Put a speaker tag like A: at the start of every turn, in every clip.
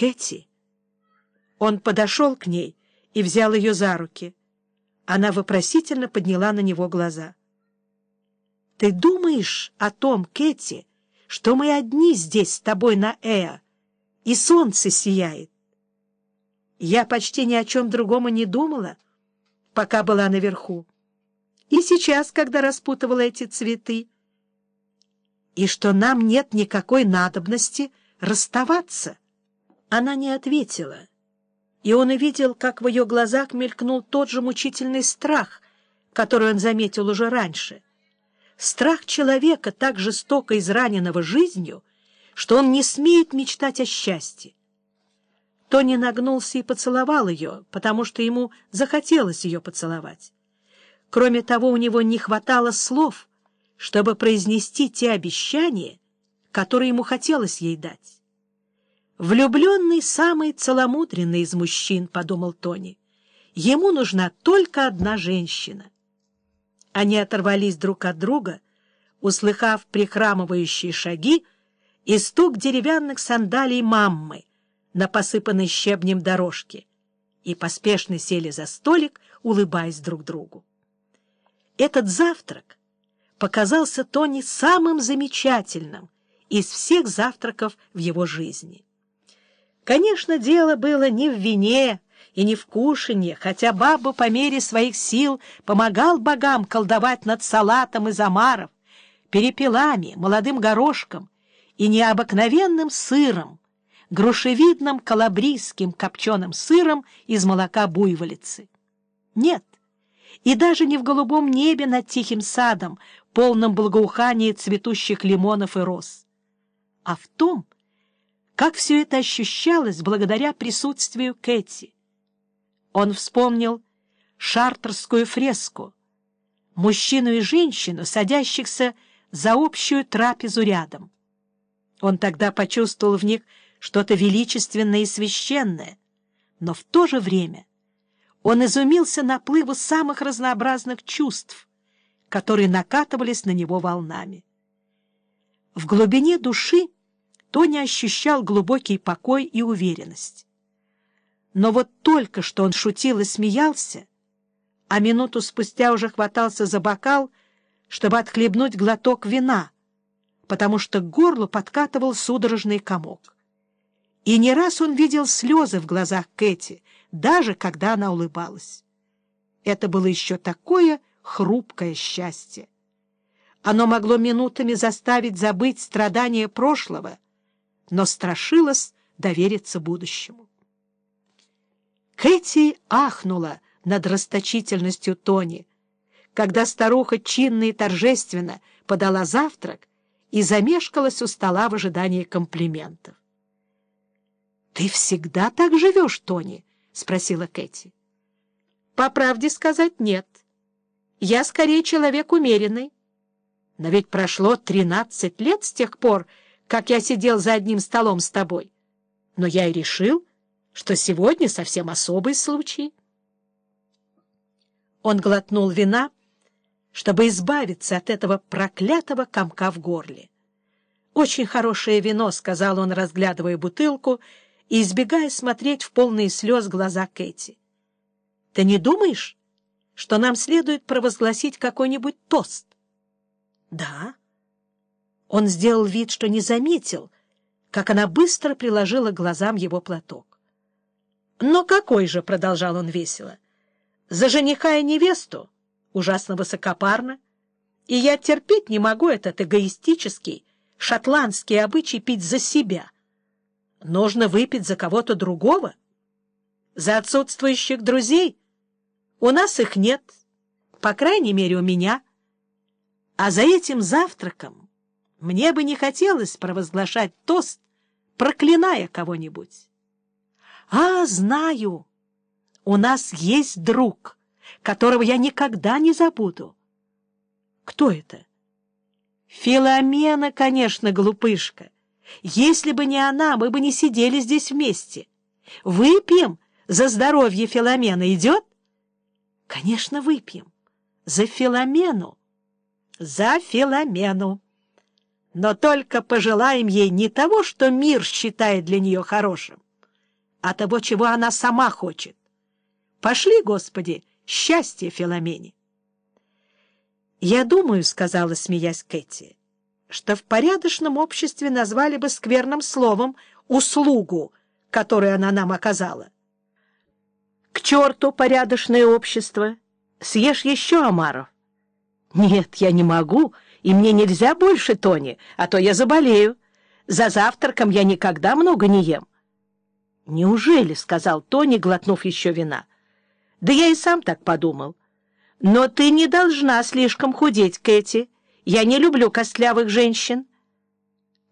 A: Кэти. Он подошел к ней и взял ее за руки. Она вопросительно подняла на него глаза. — Ты думаешь о том, Кэти, что мы одни здесь с тобой на Эа, и солнце сияет? Я почти ни о чем другом и не думала, пока была наверху. И сейчас, когда распутывала эти цветы. И что нам нет никакой надобности расставаться. Она не ответила, и он увидел, как в ее глазах мелькнул тот же мучительный страх, который он заметил уже раньше. Страх человека, так жестоко израненного жизнью, что он не смеет мечтать о счастье. Тони нагнулся и поцеловал ее, потому что ему захотелось ее поцеловать. Кроме того, у него не хватало слов, чтобы произнести те обещания, которые ему хотелось ей дать. «Влюбленный самый целомудренный из мужчин», — подумал Тони. «Ему нужна только одна женщина». Они оторвались друг от друга, услыхав прихрамывающие шаги и стук деревянных сандалий маммы на посыпанной щебнем дорожке, и поспешно сели за столик, улыбаясь друг другу. Этот завтрак показался Тони самым замечательным из всех завтраков в его жизни. Конечно, дело было не в вине и не в кушанье, хотя баба по мере своих сил помогал богам колдовать над салатом из омаров, перепелами, молодым горошком и необыкновенным сыром, грушевидным калабрийским копченым сыром из молока буйволицы. Нет, и даже не в голубом небе над тихим садом, полном благоухания цветущих лимонов и роз, а в том, как все это ощущалось благодаря присутствию Кэти. Он вспомнил шартерскую фреску, мужчину и женщину, садящихся за общую трапезу рядом. Он тогда почувствовал в них что-то величественное и священное, но в то же время он изумился наплыву самых разнообразных чувств, которые накатывались на него волнами. В глубине души Тони ощущал глубокий покой и уверенность. Но вот только что он шутил и смеялся, а минуту спустя уже хватался за бокал, чтобы отхлебнуть глоток вина, потому что к горлу подкатывал судорожный комок. И не раз он видел слезы в глазах Кэти, даже когда она улыбалась. Это было еще такое хрупкое счастье. Оно могло минутами заставить забыть страдания прошлого — но страшилась довериться будущему. Кэти ахнула над расточительностью Тони, когда старуха чинно и торжественно подала завтрак и замешкалась у стола в ожидании комплиментов. — Ты всегда так живешь, Тони? — спросила Кэти. — По правде сказать, нет. Я скорее человек умеренный. Но ведь прошло тринадцать лет с тех пор, как я сидел за одним столом с тобой. Но я и решил, что сегодня совсем особый случай. Он глотнул вина, чтобы избавиться от этого проклятого комка в горле. «Очень хорошее вино», — сказал он, разглядывая бутылку и избегая смотреть в полные слез глаза Кэти. «Ты не думаешь, что нам следует провозгласить какой-нибудь тост?» «Да». Он сделал вид, что не заметил, как она быстро приложила глазам его платок. «Но какой же?» — продолжал он весело. «За жениха и невесту? Ужасно высокопарно. И я терпеть не могу этот эгоистический, шотландский обычай пить за себя. Нужно выпить за кого-то другого. За отсутствующих друзей. У нас их нет, по крайней мере, у меня. А за этим завтраком мне бы не хотелось провозглашать тост, проклиная кого-нибудь. А, знаю, у нас есть друг, которого я никогда не забуду. Кто это? Филомена, конечно, глупышка. Если бы не она, мы бы не сидели здесь вместе. Выпьем за здоровье Филомена. Идет? Конечно, выпьем. За Филомену. За Филомену но только пожелаем ей не того, что мир считает для нее хорошим, а того, чего она сама хочет. Пошли, Господи, счастье Филомене. «Я думаю, — сказала, смеясь Кэти, — что в порядочном обществе назвали бы скверным словом услугу, которую она нам оказала. К черту порядочное общество! Съешь еще омаров. Нет, я не могу, и мне нельзя больше, Тони, а то я заболею. За завтраком я никогда много не ем. «Неужели?» — сказал Тони, глотнув еще вина. «Да я и сам так подумал. Но ты не должна слишком худеть, Кэти. Я не люблю костлявых женщин».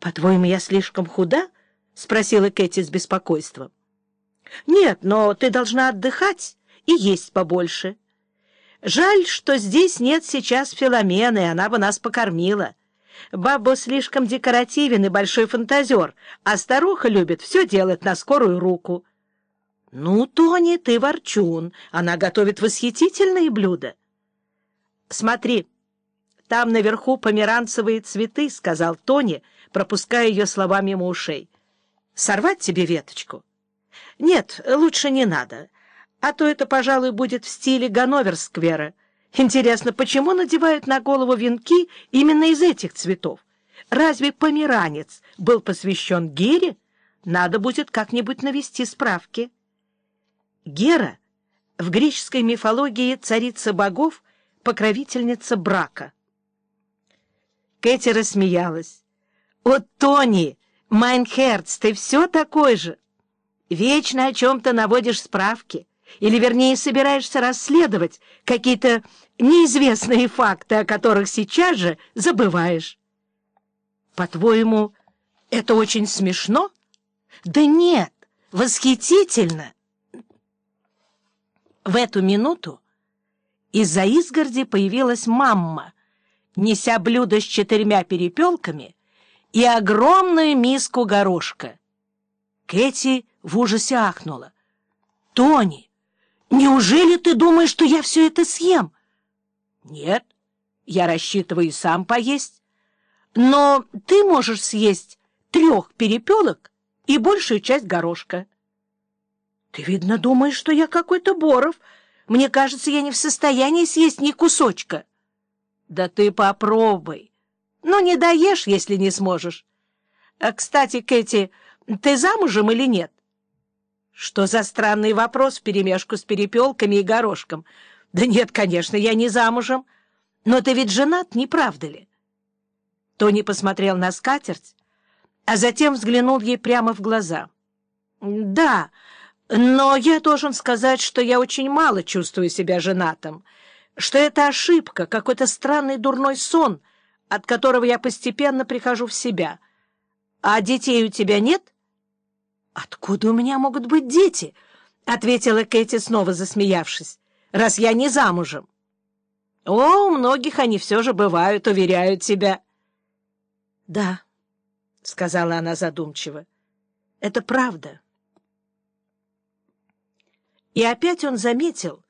A: «По-твоему, я слишком худа?» — спросила Кэти с беспокойством. «Нет, но ты должна отдыхать и есть побольше. Жаль, что здесь нет сейчас Филомены, она бы нас покормила». Бабо слишком декоративен и большой фантазер, а старуха любит все делать на скорую руку. — Ну, Тони, ты ворчун, она готовит восхитительные блюда. — Смотри, там наверху померанцевые цветы, — сказал Тони, пропуская ее слова мимо ушей. — Сорвать тебе веточку? — Нет, лучше не надо, а то это, пожалуй, будет в стиле Ганновер-сквера — Интересно, почему надевают на голову венки именно из этих цветов? Разве померанец был посвящен Гере? Надо будет как-нибудь навести справки. Гера в греческой мифологии царица богов, покровительница брака. Кэти рассмеялась. «О, Тони, mein Herz, ты все такой же! Вечно о чем-то наводишь справки» или, вернее, собираешься расследовать какие-то неизвестные факты, о которых сейчас же забываешь. По-твоему, это очень смешно? Да нет, восхитительно. В эту минуту из-за изгороди появилась мамма, неся блюдо с четырьмя перепелками и огромную миску горошка. Кэти в ужасе ахнула. «Тони, Неужели ты думаешь, что я все это съем? Нет, я рассчитываю сам поесть. Но ты можешь съесть трех перепелок и большую часть горошка. Ты, видно, думаешь, что я какой-то Боров. Мне кажется, я не в состоянии съесть ни кусочка. Да ты попробуй. Но не доешь, если не сможешь. А, кстати, Кэти, ты замужем или нет? Что за странный вопрос вперемешку с перепелками и горошком? Да нет, конечно, я не замужем. Но ты ведь женат, не правда ли? Тони посмотрел на скатерть, а затем взглянул ей прямо в глаза. «Да, но я должен сказать, что я очень мало чувствую себя женатым, что это ошибка, какой-то странный дурной сон, от которого я постепенно прихожу в себя. А детей у тебя нет?» «Откуда у меня могут быть дети?» — ответила Кэти, снова засмеявшись, — «раз я не замужем». «О, у многих они все же бывают, уверяют тебя». «Да», — сказала она задумчиво, — «это правда». И опять он заметил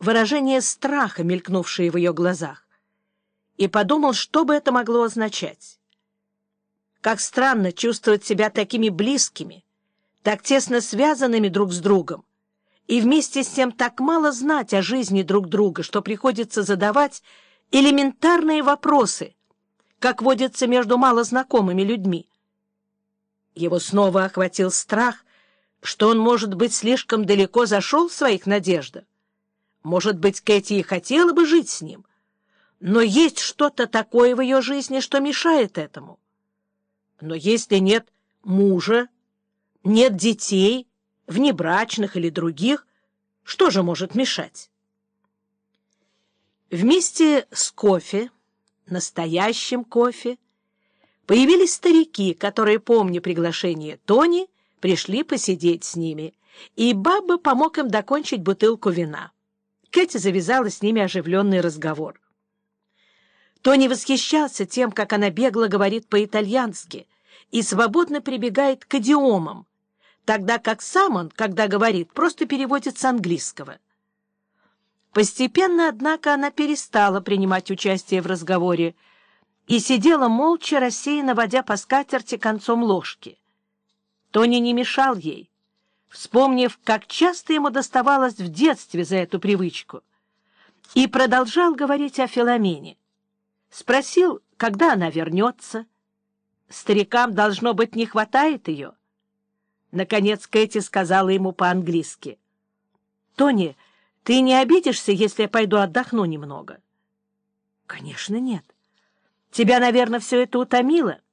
A: выражение страха, мелькнувшее в ее глазах, и подумал, что бы это могло означать. Как странно чувствовать себя такими близкими, так тесно связанными друг с другом, и вместе с тем так мало знать о жизни друг друга, что приходится задавать элементарные вопросы, как водится между малознакомыми людьми. Его снова охватил страх, что он, может быть, слишком далеко зашел в своих надеждах. Может быть, Кэти и хотела бы жить с ним, но есть что-то такое в ее жизни, что мешает этому. Но если нет мужа, нет детей, внебрачных или других, что же может мешать? Вместе с кофе, настоящим кофе, появились старики, которые, помня приглашение Тони, пришли посидеть с ними, и Баба помог им докончить бутылку вина. Кэти завязала с ними оживленный разговор. Тони восхищался тем, как она бегло говорит по-итальянски и свободно прибегает к идиомам, тогда как сам он, когда говорит, просто переводит с английского. Постепенно, однако, она перестала принимать участие в разговоре и сидела молча, рассеянно водя по скатерти концом ложки. Тони не мешал ей, вспомнив, как часто ему доставалось в детстве за эту привычку, и продолжал говорить о Филомене. Спросил, когда она вернется. Старикам, должно быть, не хватает ее. Наконец Кэти сказала ему по-английски. — Тони, ты не обидишься, если я пойду отдохну немного? — Конечно, нет. Тебя, наверное, все это утомило. —